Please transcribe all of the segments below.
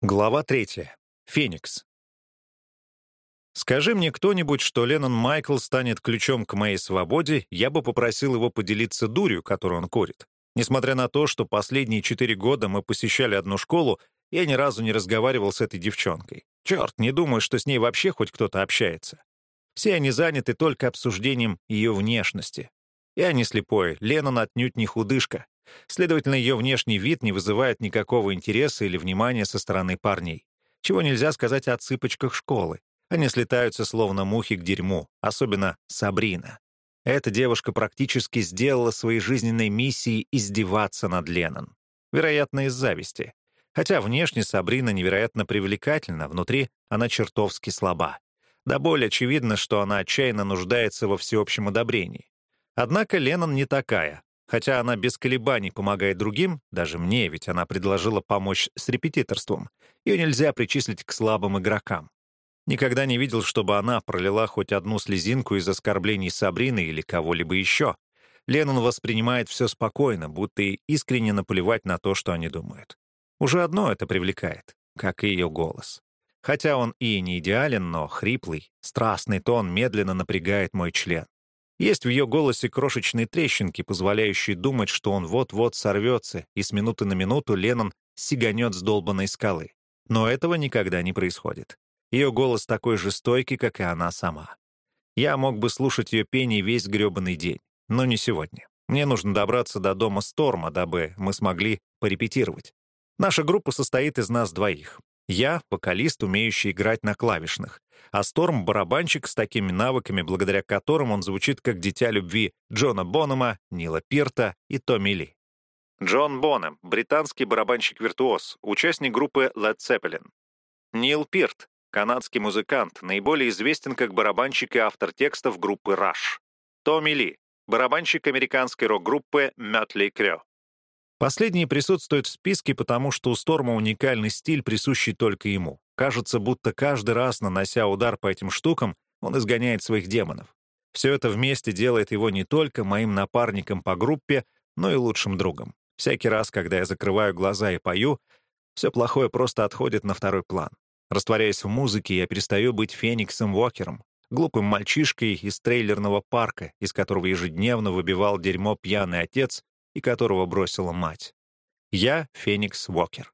Глава третья. Феникс. Скажи мне кто-нибудь, что Леннон Майкл станет ключом к моей свободе, я бы попросил его поделиться дурью, которую он курит. Несмотря на то, что последние четыре года мы посещали одну школу, я ни разу не разговаривал с этой девчонкой. Черт, не думаю, что с ней вообще хоть кто-то общается. Все они заняты только обсуждением ее внешности. Я не слепой, Леннон отнюдь не худышка. Следовательно, ее внешний вид не вызывает никакого интереса или внимания со стороны парней. Чего нельзя сказать о цыпочках школы. Они слетаются словно мухи к дерьму, особенно Сабрина. Эта девушка практически сделала своей жизненной миссией издеваться над Леннон. Вероятно, из зависти. Хотя внешне Сабрина невероятно привлекательна, внутри она чертовски слаба. Да более очевидно, что она отчаянно нуждается во всеобщем одобрении. Однако Леннон не такая. Хотя она без колебаний помогает другим, даже мне, ведь она предложила помочь с репетиторством, ее нельзя причислить к слабым игрокам. Никогда не видел, чтобы она пролила хоть одну слезинку из оскорблений Сабрины или кого-либо еще. Леннон воспринимает все спокойно, будто и искренне наплевать на то, что они думают. Уже одно это привлекает, как и ее голос. Хотя он и не идеален, но хриплый, страстный тон медленно напрягает мой член. Есть в ее голосе крошечные трещинки, позволяющие думать, что он вот-вот сорвется, и с минуты на минуту Леннон сиганет с долбанной скалы. Но этого никогда не происходит. Ее голос такой же стойкий, как и она сама. Я мог бы слушать ее пение весь грёбаный день, но не сегодня. Мне нужно добраться до дома Сторма, дабы мы смогли порепетировать. Наша группа состоит из нас двоих. Я — вокалист, умеющий играть на клавишных, а Сторм — барабанщик с такими навыками, благодаря которым он звучит как дитя любви Джона Бонома, Нила Пирта и Томми Ли. Джон Бонем — британский барабанщик-виртуоз, участник группы Led Zeppelin. Нил Пирт — канадский музыкант, наиболее известен как барабанщик и автор текстов группы Rush. Томми Ли — барабанщик американской рок-группы Mötley Crüe. Последний присутствует в списке, потому что у Сторма уникальный стиль, присущий только ему. Кажется, будто каждый раз, нанося удар по этим штукам, он изгоняет своих демонов. Все это вместе делает его не только моим напарником по группе, но и лучшим другом. Всякий раз, когда я закрываю глаза и пою, все плохое просто отходит на второй план. Растворяясь в музыке, я перестаю быть Фениксом Уокером, глупым мальчишкой из трейлерного парка, из которого ежедневно выбивал дерьмо пьяный отец и которого бросила мать. Я — Феникс Уокер.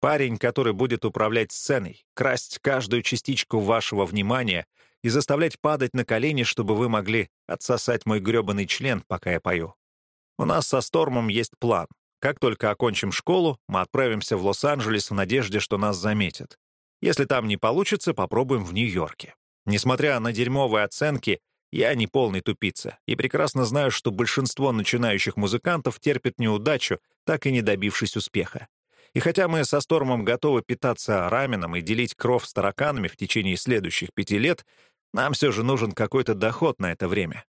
Парень, который будет управлять сценой, красть каждую частичку вашего внимания и заставлять падать на колени, чтобы вы могли отсосать мой грёбаный член, пока я пою. У нас со Стормом есть план. Как только окончим школу, мы отправимся в Лос-Анджелес в надежде, что нас заметят. Если там не получится, попробуем в Нью-Йорке. Несмотря на дерьмовые оценки, я не полный тупица и прекрасно знаю, что большинство начинающих музыкантов терпят неудачу, так и не добившись успеха. И хотя мы со Стормом готовы питаться раменом и делить кров с тараканами в течение следующих пяти лет, нам все же нужен какой-то доход на это время.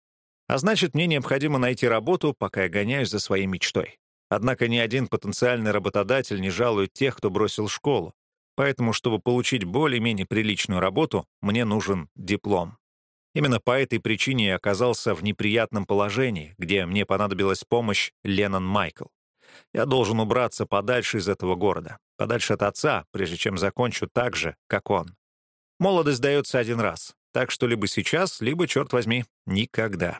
А значит, мне необходимо найти работу, пока я гоняюсь за своей мечтой. Однако ни один потенциальный работодатель не жалует тех, кто бросил школу. Поэтому, чтобы получить более-менее приличную работу, мне нужен диплом. Именно по этой причине я оказался в неприятном положении, где мне понадобилась помощь Леннон Майкл. Я должен убраться подальше из этого города, подальше от отца, прежде чем закончу так же, как он. Молодость дается один раз, так что либо сейчас, либо, черт возьми, никогда.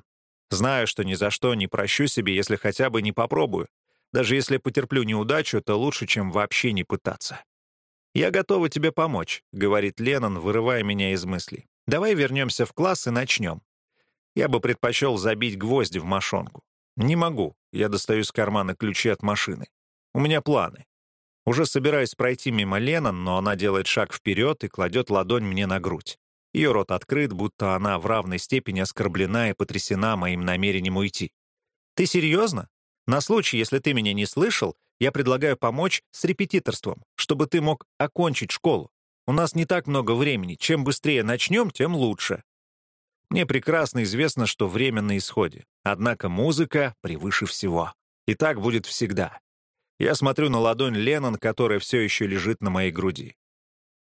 Знаю, что ни за что не прощу себе, если хотя бы не попробую. Даже если потерплю неудачу, это лучше, чем вообще не пытаться. «Я готова тебе помочь», — говорит Леннон, вырывая меня из мыслей. Давай вернемся в класс и начнем. Я бы предпочел забить гвозди в мошонку. Не могу. Я достаю из кармана ключи от машины. У меня планы. Уже собираюсь пройти мимо Леннон, но она делает шаг вперед и кладет ладонь мне на грудь. Ее рот открыт, будто она в равной степени оскорблена и потрясена моим намерением уйти. «Ты серьезно? На случай, если ты меня не слышал, я предлагаю помочь с репетиторством, чтобы ты мог окончить школу. У нас не так много времени. Чем быстрее начнем, тем лучше. Мне прекрасно известно, что время на исходе. Однако музыка превыше всего. И так будет всегда. Я смотрю на ладонь Леннон, которая все еще лежит на моей груди.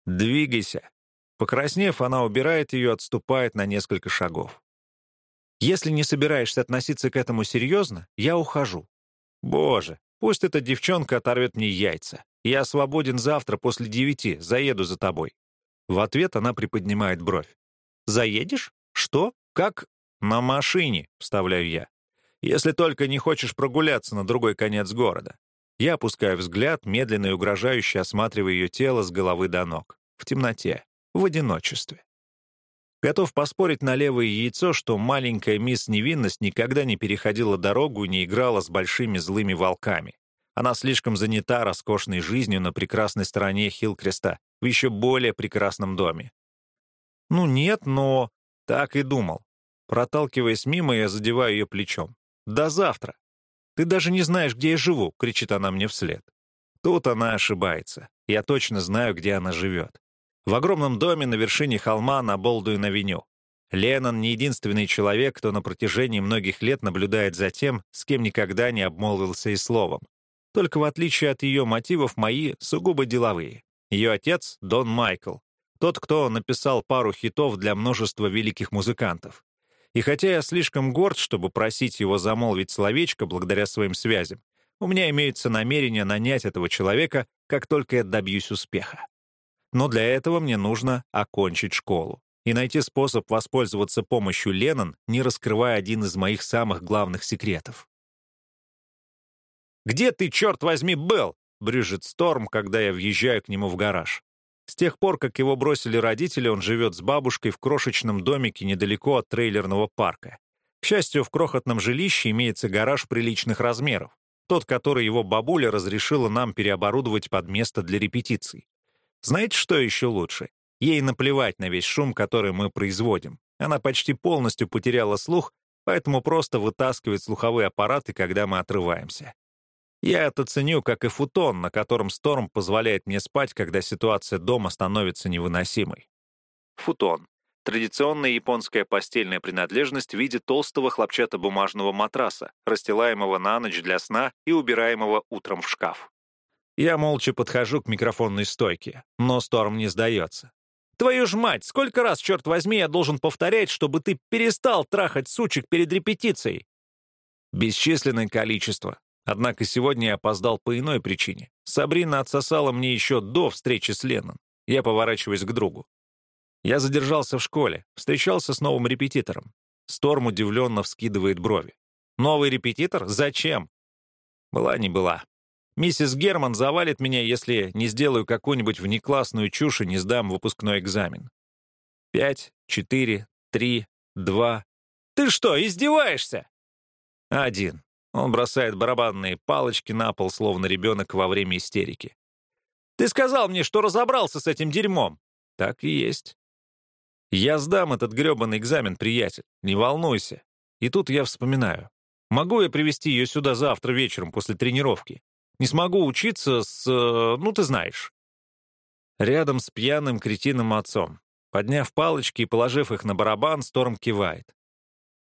«Двигайся». Покраснев, она убирает ее, отступает на несколько шагов. «Если не собираешься относиться к этому серьезно, я ухожу». «Боже, пусть эта девчонка оторвет мне яйца. Я свободен завтра после девяти, заеду за тобой». В ответ она приподнимает бровь. «Заедешь? Что? Как?» «На машине», — вставляю я. «Если только не хочешь прогуляться на другой конец города». Я опускаю взгляд, медленно и угрожающе осматривая ее тело с головы до ног. В темноте, в одиночестве. Готов поспорить на левое яйцо, что маленькая мисс Невинность никогда не переходила дорогу и не играла с большими злыми волками. Она слишком занята роскошной жизнью на прекрасной стороне Хилкреста, в еще более прекрасном доме. Ну нет, но... Так и думал. Проталкиваясь мимо, я задеваю ее плечом. «До завтра!» «Ты даже не знаешь, где я живу!» — кричит она мне вслед. Тут она ошибается. Я точно знаю, где она живет. В огромном доме на вершине холма на Болдуин-авеню. Леннон — не единственный человек, кто на протяжении многих лет наблюдает за тем, с кем никогда не обмолвился и словом. Только в отличие от ее мотивов, мои сугубо деловые. Ее отец — Дон Майкл, тот, кто написал пару хитов для множества великих музыкантов. И хотя я слишком горд, чтобы просить его замолвить словечко благодаря своим связям, у меня имеется намерение нанять этого человека, как только я добьюсь успеха. Но для этого мне нужно окончить школу и найти способ воспользоваться помощью Леннон, не раскрывая один из моих самых главных секретов. «Где ты, черт возьми, был?» — брюжит Сторм, когда я въезжаю к нему в гараж. С тех пор, как его бросили родители, он живет с бабушкой в крошечном домике недалеко от трейлерного парка. К счастью, в крохотном жилище имеется гараж приличных размеров. Тот, который его бабуля разрешила нам переоборудовать под место для репетиций. Знаете, что еще лучше? Ей наплевать на весь шум, который мы производим. Она почти полностью потеряла слух, поэтому просто вытаскивает слуховые аппараты, когда мы отрываемся. Я это ценю, как и футон, на котором Сторм позволяет мне спать, когда ситуация дома становится невыносимой. Футон. Традиционная японская постельная принадлежность в виде толстого хлопчатобумажного матраса, расстилаемого на ночь для сна и убираемого утром в шкаф. Я молча подхожу к микрофонной стойке, но Сторм не сдается. «Твою ж мать, сколько раз, черт возьми, я должен повторять, чтобы ты перестал трахать сучек перед репетицией?» Бесчисленное количество. Однако сегодня я опоздал по иной причине. Сабрина отсосала мне еще до встречи с Леном. Я поворачиваюсь к другу. Я задержался в школе, встречался с новым репетитором. Сторм удивленно вскидывает брови. «Новый репетитор? Зачем?» Была не была. Миссис Герман завалит меня, если не сделаю какую-нибудь внеклассную чушь и не сдам выпускной экзамен. Пять, четыре, три, два. «Ты что, издеваешься?» Один. Он бросает барабанные палочки на пол, словно ребенок во время истерики. «Ты сказал мне, что разобрался с этим дерьмом!» «Так и есть». «Я сдам этот грёбаный экзамен, приятель, не волнуйся». И тут я вспоминаю. Могу я привести ее сюда завтра вечером после тренировки? Не смогу учиться с... Э, ну, ты знаешь. Рядом с пьяным кретином отцом. Подняв палочки и положив их на барабан, Сторм кивает.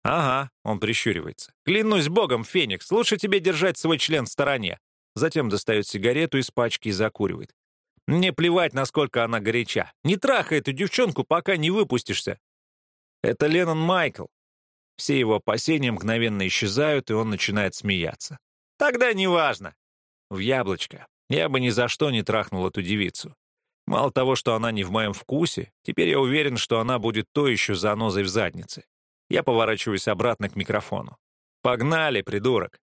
«Ага», — он прищуривается. «Клянусь богом, Феникс, лучше тебе держать свой член в стороне». Затем достает сигарету из пачки и закуривает. «Мне плевать, насколько она горяча. Не трахай эту девчонку, пока не выпустишься». Это Леннон Майкл. Все его опасения мгновенно исчезают, и он начинает смеяться. «Тогда неважно». В яблочко. Я бы ни за что не трахнул эту девицу. Мало того, что она не в моем вкусе, теперь я уверен, что она будет то еще занозой в заднице. Я поворачиваюсь обратно к микрофону. «Погнали, придурок!»